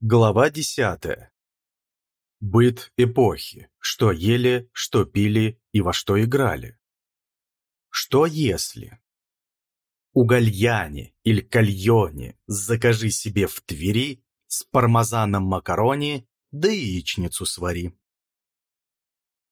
Глава десятая. Быт эпохи. Что ели, что пили и во что играли. Что если? У гальяне или кальоне закажи себе в Твери с пармезаном макарони, да яичницу свари.